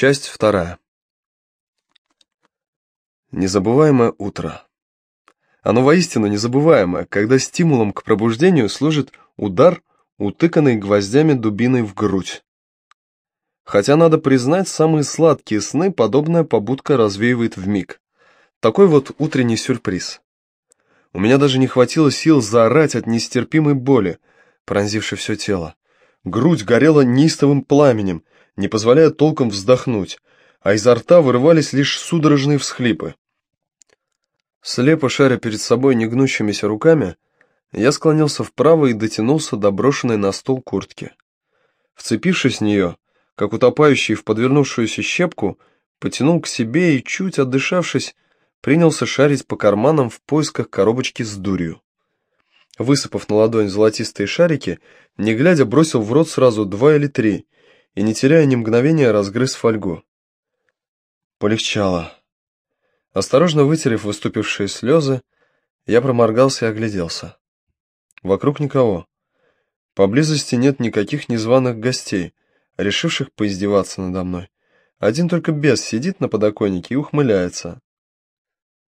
Часть вторая. Незабываемое утро. Оно воистину незабываемое, когда стимулом к пробуждению служит удар, утыканный гвоздями дубиной в грудь. Хотя, надо признать, самые сладкие сны подобная побудка развеивает в миг. Такой вот утренний сюрприз. У меня даже не хватило сил заорать от нестерпимой боли, пронзившей все тело. Грудь горела неистовым пламенем, не позволяя толком вздохнуть, а изо рта вырывались лишь судорожные всхлипы. Слепо шаря перед собой негнущимися руками, я склонился вправо и дотянулся до брошенной на стол куртки. Вцепившись в нее, как утопающий в подвернувшуюся щепку, потянул к себе и, чуть отдышавшись, принялся шарить по карманам в поисках коробочки с дурью. Высыпав на ладонь золотистые шарики, не глядя бросил в рот сразу два или три и, не теряя ни мгновения, разгрыз фольгу. Полегчало. Осторожно вытерев выступившие слезы, я проморгался и огляделся. Вокруг никого. Поблизости нет никаких незваных гостей, решивших поиздеваться надо мной. Один только бес сидит на подоконнике и ухмыляется.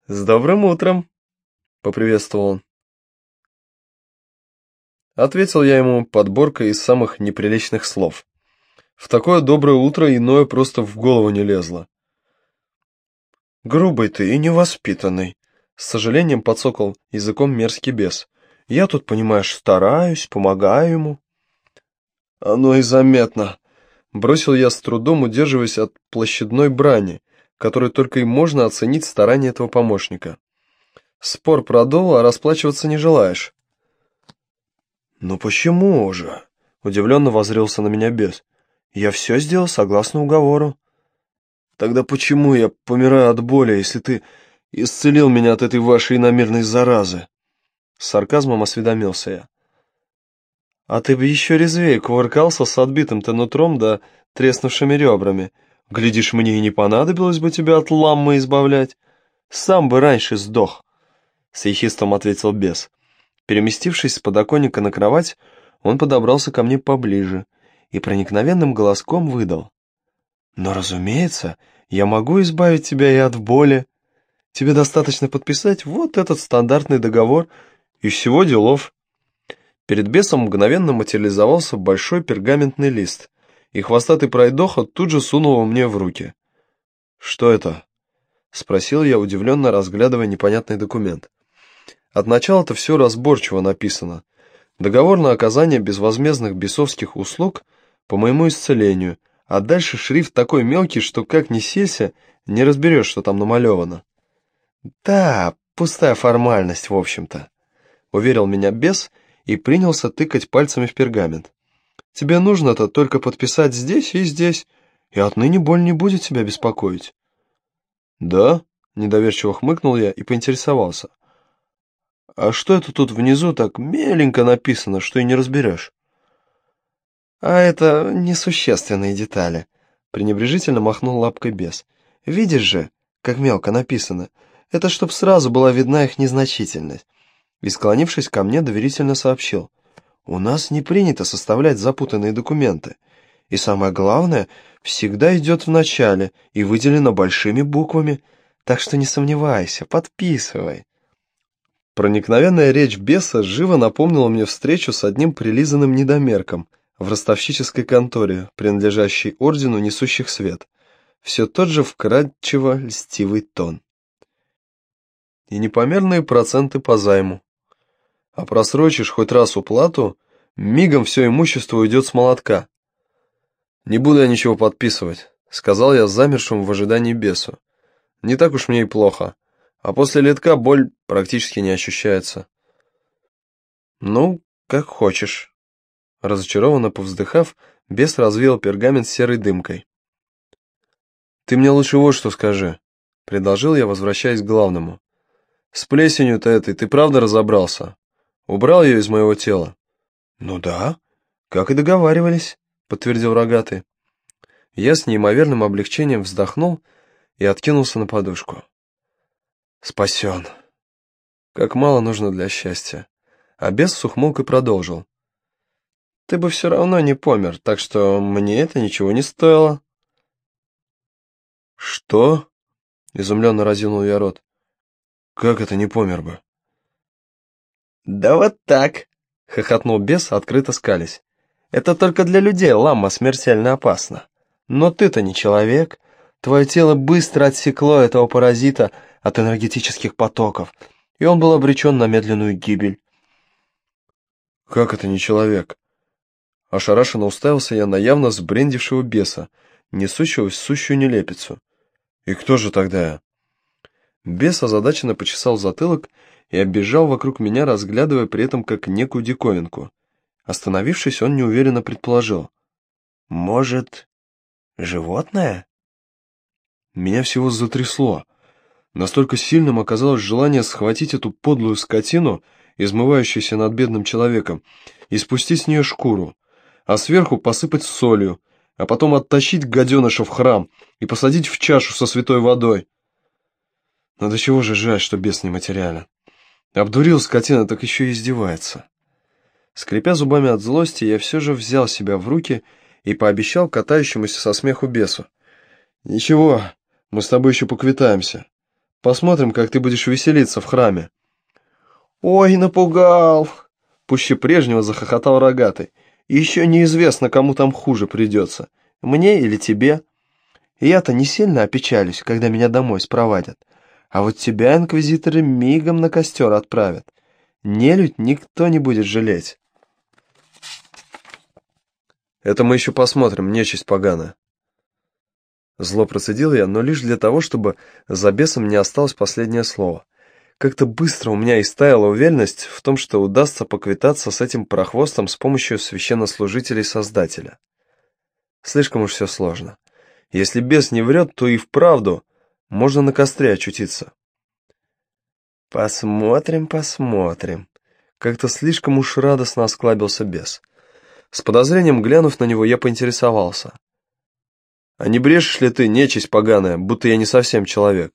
«С добрым утром!» — поприветствовал он. Ответил я ему подборкой из самых неприличных слов. В такое доброе утро иное просто в голову не лезло. «Грубый ты и невоспитанный», — с сожалением подсокал языком мерзкий бес. «Я тут, понимаешь, стараюсь, помогаю ему». «Оно и заметно», — бросил я с трудом, удерживаясь от площадной брани, которой только и можно оценить старания этого помощника. «Спор продул, а расплачиваться не желаешь». «Ну почему же?» — удивленно возрился на меня бес. «Я все сделал согласно уговору». Тогда почему я помираю от боли, если ты исцелил меня от этой вашей иномерной заразы?» С сарказмом осведомился я. «А ты бы еще резвее кувыркался с отбитым-то нутром да треснувшими ребрами. Глядишь, мне и не понадобилось бы тебя от ламмы избавлять. Сам бы раньше сдох», — с ехистом ответил бес. Переместившись с подоконника на кровать, он подобрался ко мне поближе и проникновенным голоском выдал. Но, разумеется, я могу избавить тебя и от боли. Тебе достаточно подписать вот этот стандартный договор, и всего делов. Перед бесом мгновенно материализовался большой пергаментный лист, и хвостатый пройдоха тут же сунул мне в руки. «Что это?» — спросил я, удивленно разглядывая непонятный документ. От начала-то все разборчиво написано. Договор на оказание безвозмездных бесовских услуг по моему исцелению — а дальше шрифт такой мелкий, что как ни селся, не разберешь, что там намалевано. «Да, пустая формальность, в общем-то», — уверил меня бес и принялся тыкать пальцами в пергамент. «Тебе нужно-то только подписать здесь и здесь, и отныне боль не будет тебя беспокоить». «Да?» — недоверчиво хмыкнул я и поинтересовался. «А что это тут внизу так меленько написано, что и не разберешь?» «А это несущественные детали», — пренебрежительно махнул лапкой бес. «Видишь же, как мелко написано. Это чтоб сразу была видна их незначительность». И, склонившись ко мне, доверительно сообщил. «У нас не принято составлять запутанные документы. И самое главное, всегда идет в начале и выделено большими буквами. Так что не сомневайся, подписывай». Проникновенная речь беса живо напомнила мне встречу с одним прилизанным недомерком — в ростовщической конторе, принадлежащей ордену несущих свет. Все тот же вкрадчиво льстивый тон. И непомерные проценты по займу. А просрочишь хоть раз уплату, мигом все имущество уйдет с молотка. «Не буду я ничего подписывать», — сказал я замершим в ожидании бесу. «Не так уж мне и плохо, а после летка боль практически не ощущается». «Ну, как хочешь». Разочарованно повздыхав, бес развеял пергамент серой дымкой. «Ты мне лучше вот что скажи», — предложил я, возвращаясь к главному. «С плесенью-то этой ты правда разобрался? Убрал ее из моего тела?» «Ну да, как и договаривались», — подтвердил рогатый. Я с неимоверным облегчением вздохнул и откинулся на подушку. «Спасен. Как мало нужно для счастья». А бес с ухмылкой продолжил ты бы все равно не помер, так что мне это ничего не стоило». «Что?» — изумленно разинул я рот. «Как это не помер бы?» «Да вот так!» — хохотнул бес, открыто скались. «Это только для людей ламма смертельно опасна. Но ты-то не человек. Твое тело быстро отсекло этого паразита от энергетических потоков, и он был обречен на медленную гибель». «Как это не человек?» Ошарашенно уставился я на явно сбрендившего беса, несущего сущую нелепицу. «И кто же тогда я?» Бес озадаченно почесал затылок и оббежал вокруг меня, разглядывая при этом как некую диковинку. Остановившись, он неуверенно предположил. «Может, животное?» Меня всего затрясло. Настолько сильным оказалось желание схватить эту подлую скотину, измывающуюся над бедным человеком, и спустить с нее шкуру, а сверху посыпать солью, а потом оттащить гаденыша в храм и посадить в чашу со святой водой. Но до чего же жаль, что бес нематериален. Обдурил скотина, так еще и издевается. Скрипя зубами от злости, я все же взял себя в руки и пообещал катающемуся со смеху бесу. «Ничего, мы с тобой еще поквитаемся. Посмотрим, как ты будешь веселиться в храме». «Ой, напугал!» Пуще прежнего захохотал рогатый. «Еще неизвестно, кому там хуже придется, мне или тебе. Я-то не сильно опечалюсь, когда меня домой спровадят. А вот тебя инквизиторы мигом на костер отправят. Нелюдь никто не будет жалеть. Это мы еще посмотрим, нечисть поганая. Зло процедил я, но лишь для того, чтобы за бесом не осталось последнее слово. Как-то быстро у меня истаяла уверенность в том, что удастся поквитаться с этим прохвостом с помощью священнослужителей Создателя. Слишком уж все сложно. Если бес не врет, то и вправду можно на костре очутиться. Посмотрим, посмотрим. Как-то слишком уж радостно осклабился бес. С подозрением глянув на него, я поинтересовался. А не брешешь ли ты, нечисть поганая, будто я не совсем человек?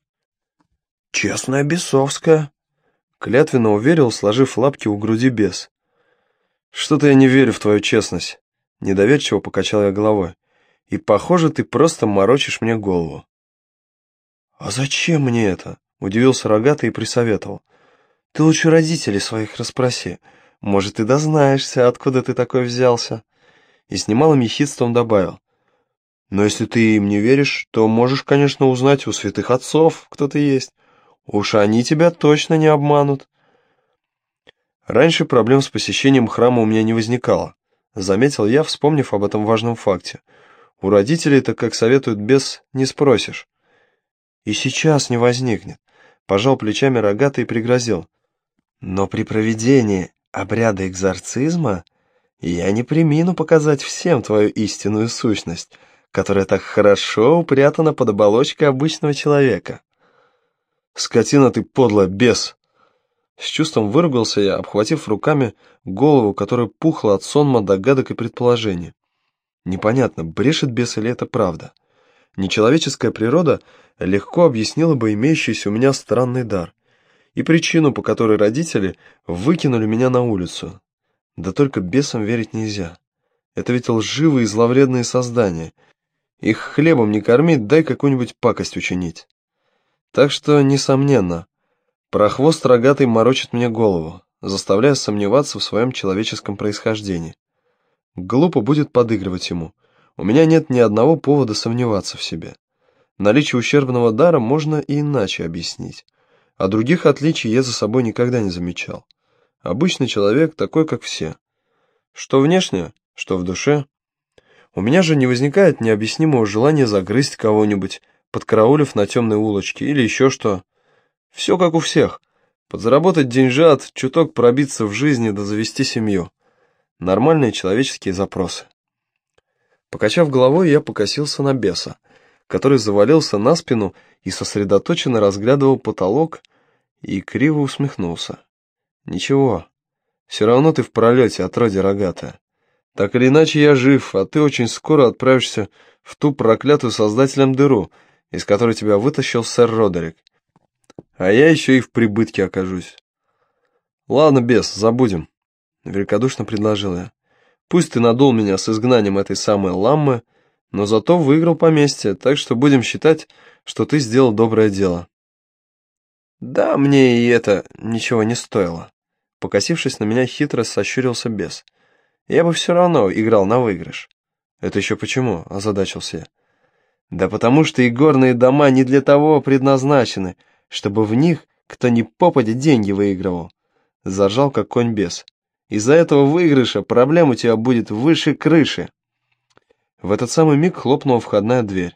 Честная бесовская. Клятвенно уверил, сложив лапки у груди бес. Что-то я не верю в твою честность. Недоверчиво покачал я головой. И, похоже, ты просто морочишь мне голову. «А зачем мне это?» — удивился рогатый и присоветовал. «Ты лучше родителей своих расспроси. Может, ты дознаешься, откуда ты такой взялся?» И с немалым ехидством добавил. «Но если ты им не веришь, то можешь, конечно, узнать у святых отцов, кто ты есть. Уж они тебя точно не обманут». Раньше проблем с посещением храма у меня не возникало. Заметил я, вспомнив об этом важном факте. У родителей-то, как советуют без, не спросишь. И сейчас не возникнет. Пожал плечами рогатый и пригрозил. Но при проведении обряда экзорцизма я не примину показать всем твою истинную сущность, которая так хорошо упрятана под оболочкой обычного человека. Скотина ты подлая, бес! С чувством выругался я, обхватив руками голову, которая пухла от сонма догадок и предположений. Непонятно, брешет бес или это правда. Нечеловеческая природа легко объяснила бы имеющийся у меня странный дар и причину, по которой родители выкинули меня на улицу. Да только бесам верить нельзя. Это ведь лживые и зловредные создания. Их хлебом не кормить, дай какую-нибудь пакость учинить. Так что, несомненно, прохвост рогатый морочит мне голову, заставляя сомневаться в своем человеческом происхождении. Глупо будет подыгрывать ему — у меня нет ни одного повода сомневаться в себе. Наличие ущербного дара можно и иначе объяснить. А других отличий я за собой никогда не замечал. Обычный человек такой, как все. Что внешне, что в душе. У меня же не возникает необъяснимого желания загрызть кого-нибудь, подкараулив на темной улочке или еще что. Все как у всех. Подзаработать деньжат, чуток пробиться в жизни да завести семью. Нормальные человеческие запросы. Покачав головой, я покосился на беса, который завалился на спину и сосредоточенно разглядывал потолок и криво усмехнулся. «Ничего, все равно ты в пролете, отродье рогатая. Так или иначе я жив, а ты очень скоро отправишься в ту проклятую создателем дыру, из которой тебя вытащил сэр Родерик. А я еще и в прибытке окажусь». «Ладно, бес, забудем», — великодушно предложил я. Пусть ты надул меня с изгнанием этой самой ламмы, но зато выиграл поместье, так что будем считать, что ты сделал доброе дело». «Да, мне и это ничего не стоило». Покосившись на меня, хитро сощурился бес. «Я бы все равно играл на выигрыш». «Это еще почему?» – озадачился я. «Да потому что игорные дома не для того предназначены, чтобы в них кто ни попадя деньги выигрывал». Заржал, как конь бес. «Из-за этого выигрыша проблем у тебя будет выше крыши». В этот самый миг хлопнула входная дверь.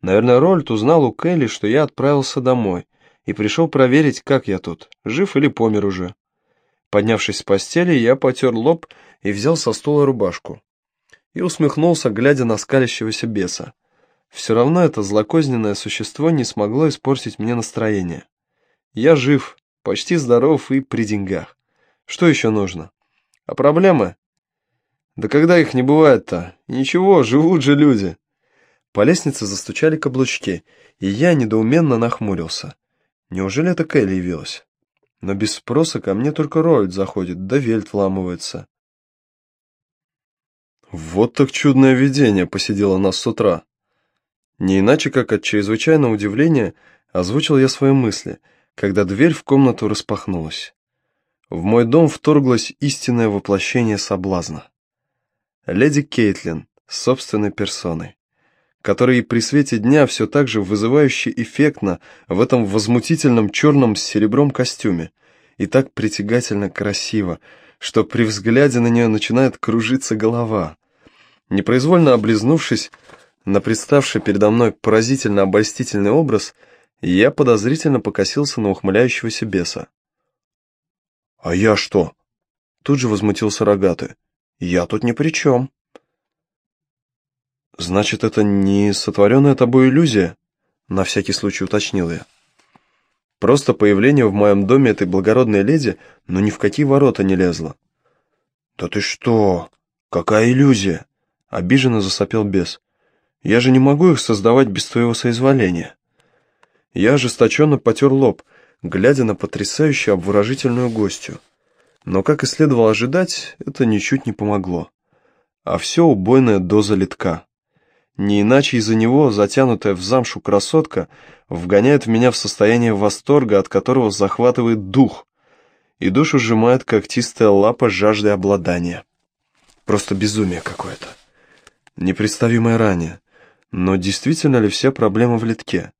Наверное, Рольд узнал у Келли, что я отправился домой, и пришел проверить, как я тут, жив или помер уже. Поднявшись с постели, я потер лоб и взял со стула рубашку. И усмехнулся, глядя на скалящегося беса. Все равно это злокозненное существо не смогло испортить мне настроение. Я жив, почти здоров и при деньгах. Что еще нужно? А проблемы? Да когда их не бывает-то? Ничего, живут же люди. По лестнице застучали каблучки, и я недоуменно нахмурился. Неужели это Келли явилась? Но без спроса ко мне только Роид заходит, да Вельт вламывается. Вот так чудное видение посидело нас с утра. Не иначе, как от чрезвычайного удивления, озвучил я свои мысли, когда дверь в комнату распахнулась. В мой дом вторглось истинное воплощение соблазна леди Кейтлин собственной персоной, которая и при свете дня все так же вызывающе эффектно в этом возмутительном черном с серебром костюме и так притягательно красиво, что при взгляде на нее начинает кружиться голова. Непроизвольно облизнувшись на представший передо мной поразительно обольстительный образ, я подозрительно покосился на ухмыляющегося беса. «А я что?» Тут же возмутился рогатый. Я тут ни при чем. Значит, это не сотворенная тобой иллюзия? На всякий случай уточнил я. Просто появление в моем доме этой благородной леди, но ни в какие ворота не лезло. Да ты что? Какая иллюзия? Обиженно засопел бес. Я же не могу их создавать без твоего соизволения. Я ожесточенно потер лоб, глядя на потрясающую обворожительную гостью. Но, как и следовало ожидать, это ничуть не помогло. А все убойная доза литка. Не иначе из-за него затянутая в замшу красотка вгоняет меня в состояние восторга, от которого захватывает дух, и душу сжимает когтистая лапа жажды обладания. Просто безумие какое-то. Непредставимое ранее. Но действительно ли все проблемы в литке?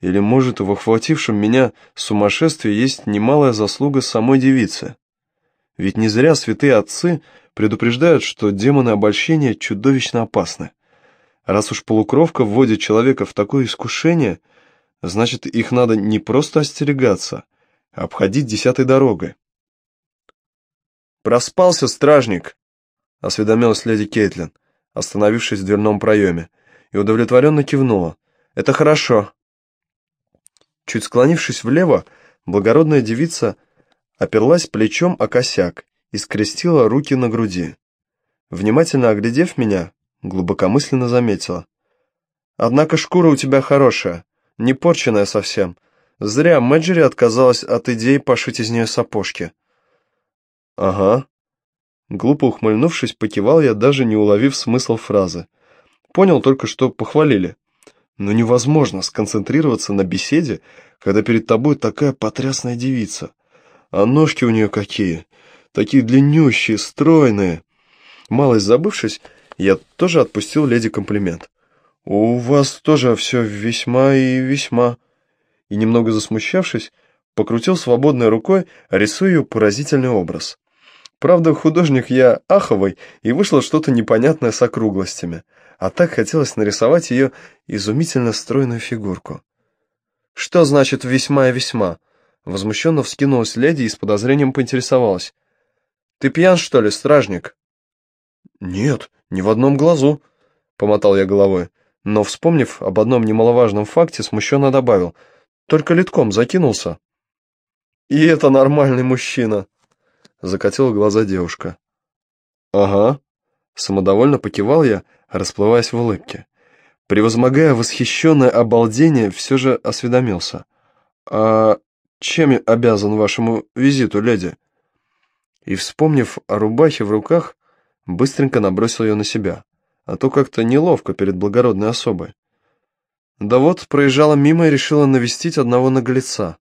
Или, может, в охватившем меня сумасшествии есть немалая заслуга самой девицы? Ведь не зря святые отцы предупреждают, что демоны обольщения чудовищно опасны. Раз уж полукровка вводит человека в такое искушение, значит, их надо не просто остерегаться, а обходить десятой дорогой. «Проспался, стражник!» — осведомилась леди Кейтлин, остановившись в дверном проеме, и удовлетворенно кивнула. «Это хорошо». Чуть склонившись влево, благородная девица — оперлась плечом о косяк и скрестила руки на груди. Внимательно оглядев меня, глубокомысленно заметила. «Однако шкура у тебя хорошая, не порченная совсем. Зря Мэджери отказалась от идеи пошить из нее сапожки». «Ага». Глупо ухмыльнувшись, покивал я, даже не уловив смысл фразы. Понял только, что похвалили. Но невозможно сконцентрироваться на беседе, когда перед тобой такая потрясная девица. А ножки у нее какие! Такие длиннющие, стройные. Малость забывшись, я тоже отпустил леди комплимент. «У вас тоже все весьма и весьма...» И немного засмущавшись, покрутил свободной рукой, рисуя поразительный образ. Правда, художник я аховый, и вышло что-то непонятное с округлостями, а так хотелось нарисовать ее изумительно стройную фигурку. «Что значит «весьма и весьма»?» Возмущенно вскинулась леди и с подозрением поинтересовалась. «Ты пьян, что ли, стражник?» «Нет, ни в одном глазу», — помотал я головой, но, вспомнив об одном немаловажном факте, смущенно добавил. «Только литком закинулся». «И это нормальный мужчина», — закатила глаза девушка. «Ага», — самодовольно покивал я, расплываясь в улыбке. Превозмогая восхищенное обалдение, все же осведомился. «А чем я обязан вашему визиту, леди?» И, вспомнив о рубахе в руках, быстренько набросил ее на себя. а то как-то неловко перед благородной особой. Да вот, проезжала мимо и решила навестить одного наглеца.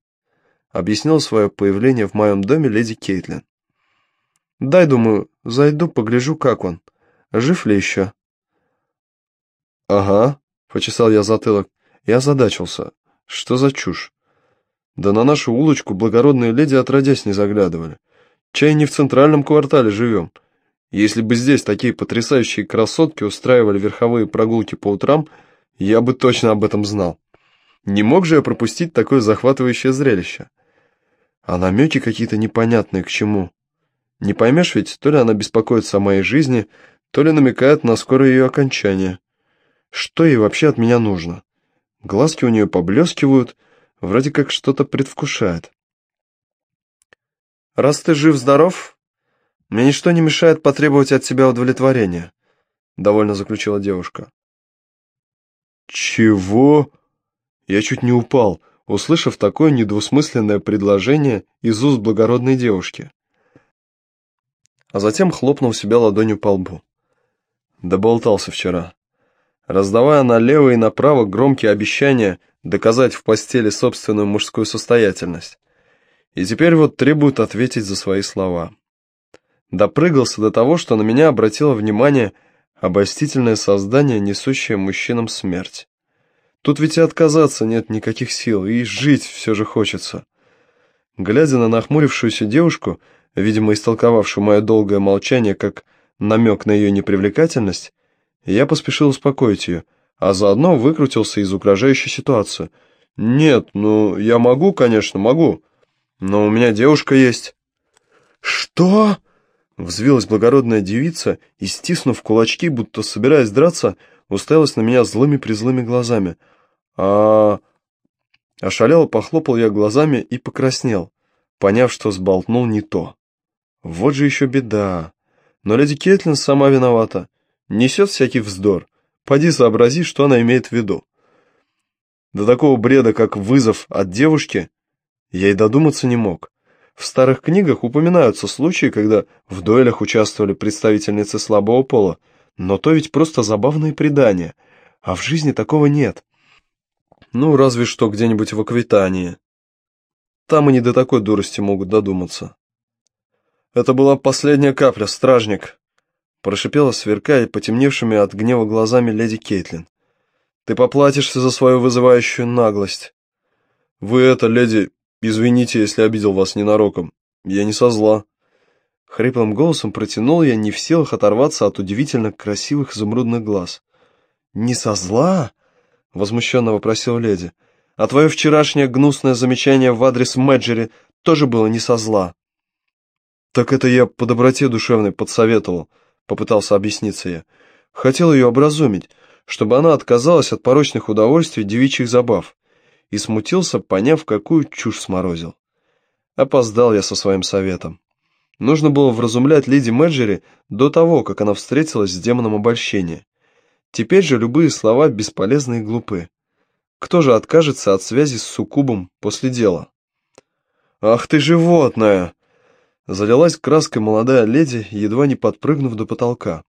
Объяснила свое появление в моем доме леди Кейтлин. Дай, думаю, зайду, погляжу, как он. Жив ли еще? Ага, почесал я затылок. Я озадачился. Что за чушь? Да на нашу улочку благородные леди отродясь не заглядывали. Чай не в центральном квартале живем. Если бы здесь такие потрясающие красотки устраивали верховые прогулки по утрам, я бы точно об этом знал. Не мог же я пропустить такое захватывающее зрелище. А намеки какие-то непонятные к чему. Не поймешь ведь, то ли она беспокоится о моей жизни, то ли намекает на скорое ее окончание. Что ей вообще от меня нужно? Глазки у нее поблескивают, вроде как что-то предвкушает. «Раз ты жив-здоров, мне ничто не мешает потребовать от тебя удовлетворения», — довольно заключила девушка. «Чего?» Я чуть не упал, услышав такое недвусмысленное предложение из уст благородной девушки. А затем хлопнул себя ладонью по лбу. Доболтался вчера. Раздавая налево и направо громкие обещания доказать в постели собственную мужскую состоятельность. И теперь вот требует ответить за свои слова. Допрыгался до того, что на меня обратило внимание обольстительное создание, несущее мужчинам смерть. Тут ведь и отказаться нет никаких сил, и жить все же хочется. Глядя на нахмурившуюся девушку, видимо, истолковавшую мое долгое молчание как намек на ее непривлекательность, я поспешил успокоить ее, а заодно выкрутился из угрожающей ситуации. «Нет, ну, я могу, конечно, могу, но у меня девушка есть». «Что?» Взвилась благородная девица и, стиснув кулачки, будто собираясь драться, уставилась на меня злыми-призлыми глазами. а Ошалело похлопал я глазами и покраснел, поняв, что сболтнул не то. Вот же еще беда. Но леди Кетлин сама виновата. Несет всякий вздор. Поди сообрази, что она имеет в виду. До такого бреда, как вызов от девушки, я и додуматься не мог. В старых книгах упоминаются случаи, когда в дуэлях участвовали представительницы слабого пола, но то ведь просто забавные предания, а в жизни такого нет. Ну, разве что где-нибудь в Аквитании. Там и не до такой дурости могут додуматься. Это была последняя капля, стражник, прошипела, сверкая потемневшими от гнева глазами леди Кейтлин. Ты поплатишься за свою вызывающую наглость. Вы это, леди, извините, если обидел вас ненароком. Я не со зла. Хриплым голосом протянул я, не в силах оторваться от удивительно красивых изумрудных глаз. «Не со зла?» — возмущенно вопросил леди. «А твое вчерашнее гнусное замечание в адрес Мэджери тоже было не со зла». «Так это я по доброте душевной подсоветовал», — попытался объясниться я. «Хотел ее образумить, чтобы она отказалась от порочных удовольствий девичьих забав». И смутился, поняв, какую чушь сморозил. Опоздал я со своим советом. Нужно было вразумлять леди Мэджери до того, как она встретилась с демоном обольщения. Теперь же любые слова бесполезны и глупы. Кто же откажется от связи с суккубом после дела? «Ах ты животное!» Залилась краской молодая леди, едва не подпрыгнув до потолка.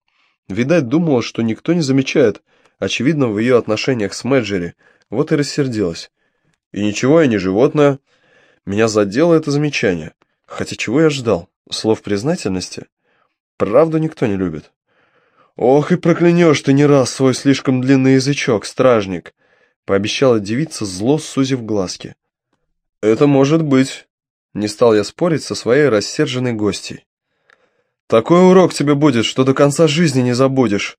Видать, думала, что никто не замечает, очевидно, в ее отношениях с Мэджери, вот и рассердилась. И ничего я не животное. Меня задело это замечание. Хотя чего я ждал? Слов признательности? Правду никто не любит. Ох и проклянешь ты не раз свой слишком длинный язычок, стражник, пообещала девица, зло сузив глазки. Это может быть. Не стал я спорить со своей рассерженной гостьей. «Такой урок тебе будет, что до конца жизни не забудешь»,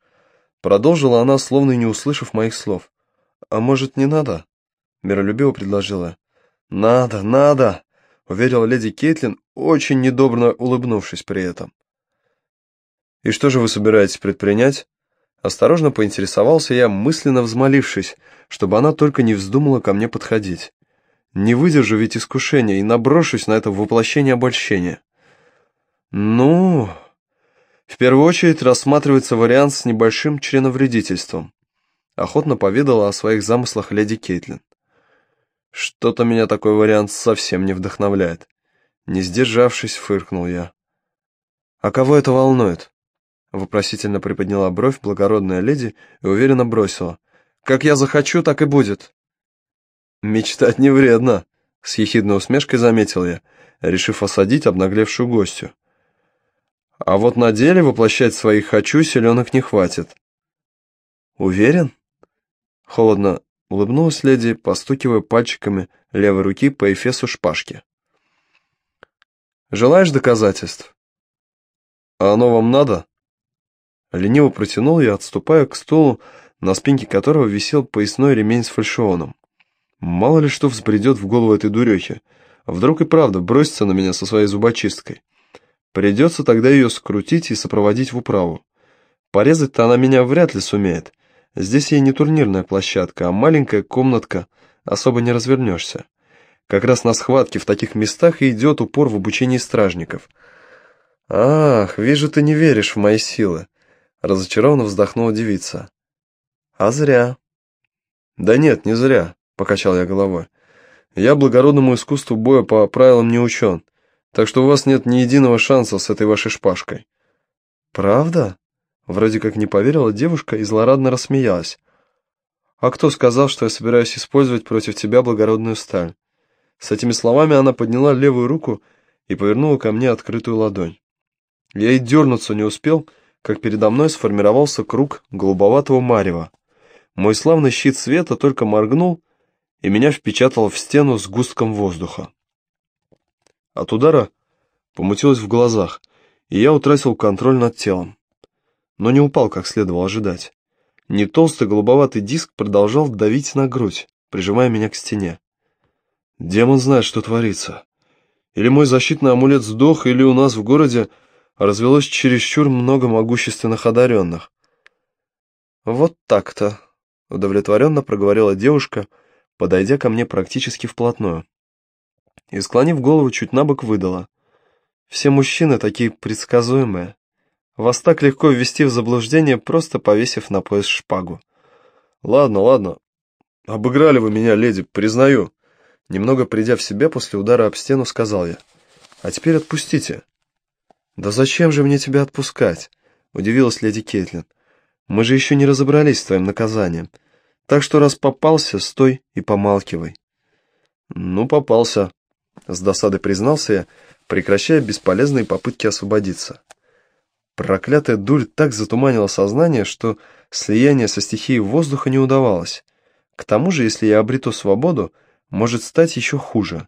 продолжила она, словно не услышав моих слов. «А может, не надо?» миролюбиво предложила. «Надо, надо!» — уверила леди Кейтлин, очень недобро улыбнувшись при этом. «И что же вы собираетесь предпринять?» Осторожно поинтересовался я, мысленно взмолившись, чтобы она только не вздумала ко мне подходить. Не выдержу ведь искушения и наброшусь на это воплощение обольщения. Ну, в первую очередь рассматривается вариант с небольшим членовредительством. Охотно поведала о своих замыслах леди Кейтлин. Что-то меня такой вариант совсем не вдохновляет. Не сдержавшись, фыркнул я. А кого это волнует? Вопросительно приподняла бровь благородная леди и уверенно бросила. «Как я захочу, так и будет». «Мечтать не вредно», — с ехидной усмешкой заметил я, решив осадить обнаглевшую гостью. «А вот на деле воплощать своих «хочу» селенок не хватит». «Уверен?» Холодно улыбнулась леди, постукивая пальчиками левой руки по эфесу шпажки. «Желаешь доказательств?» «А оно вам надо?» Лениво протянул я, отступая к стулу, на спинке которого висел поясной ремень с фальшионом. Мало ли что взбредет в голову этой дурехи. Вдруг и правда бросится на меня со своей зубочисткой. Придется тогда ее скрутить и сопроводить в управу. Порезать-то она меня вряд ли сумеет. Здесь ей не турнирная площадка, а маленькая комнатка, особо не развернешься. Как раз на схватке в таких местах и идет упор в обучении стражников. «Ах, вижу, ты не веришь в мои силы», Разочарованно вздохнула девица. «А зря». «Да нет, не зря», — покачал я головой. «Я благородному искусству боя по правилам не учен, так что у вас нет ни единого шанса с этой вашей шпажкой». «Правда?» Вроде как не поверила девушка и злорадно рассмеялась. «А кто сказал, что я собираюсь использовать против тебя благородную сталь?» С этими словами она подняла левую руку и повернула ко мне открытую ладонь. Я и дернуться не успел, — как передо мной сформировался круг голубоватого марева. Мой славный щит света только моргнул, и меня впечатало в стену с густком воздуха. От удара помутилось в глазах, и я утратил контроль над телом. Но не упал, как следовало ожидать. Не толстый голубоватый диск продолжал давить на грудь, прижимая меня к стене. Демон знает, что творится. Или мой защитный амулет сдох, или у нас в городе развелось чересчур много могущественных одаренных. «Вот так-то», — удовлетворенно проговорила девушка, подойдя ко мне практически вплотную. И, склонив голову чуть на бок, выдала. «Все мужчины такие предсказуемые. Вас так легко ввести в заблуждение, просто повесив на пояс шпагу». «Ладно, ладно. Обыграли вы меня, леди, признаю». Немного придя в себя после удара об стену, сказал я. «А теперь отпустите. «Да зачем же мне тебя отпускать?» — удивилась леди Кейтлин. «Мы же еще не разобрались с твоим наказанием. Так что раз попался, стой и помалкивай». «Ну, попался», — с досадой признался я, прекращая бесполезные попытки освободиться. Проклятая дурь так затуманила сознание, что слияние со стихией воздуха не удавалось. К тому же, если я обрету свободу, может стать еще хуже.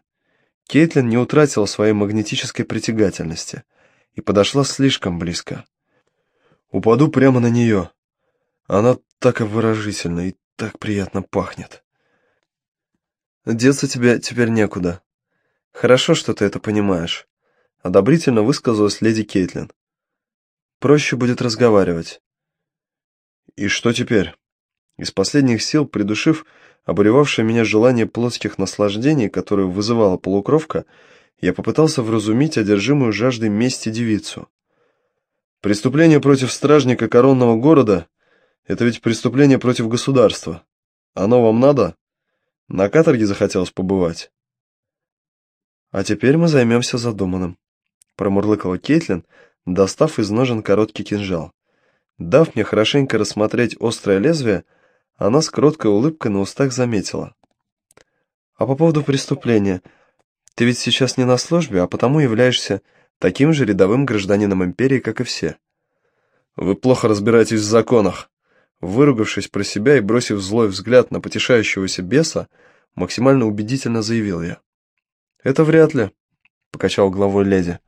Кейтлин не утратила своей магнетической притягательности — и подошла слишком близко. Упаду прямо на нее. Она так обворожительна и так приятно пахнет. Деться тебе теперь некуда. Хорошо, что ты это понимаешь. Одобрительно высказалась леди Кейтлин. Проще будет разговаривать. И что теперь? Из последних сил, придушив обуревавшее меня желание плотских наслаждений, которое вызывала полукровка, я попытался вразумить одержимую жаждой мести девицу. Преступление против стражника коронного города — это ведь преступление против государства. Оно вам надо? На каторге захотелось побывать. А теперь мы займемся задуманным, промурлыкала Кейтлин, достав из ножен короткий кинжал. Дав мне хорошенько рассмотреть острое лезвие, она с кроткой улыбкой на устах заметила. А по поводу преступления — ты ведь сейчас не на службе, а потому являешься таким же рядовым гражданином империи, как и все. Вы плохо разбираетесь в законах. Выругавшись про себя и бросив злой взгляд на потешающегося беса, максимально убедительно заявил я. «Это вряд ли», — покачал головой леди.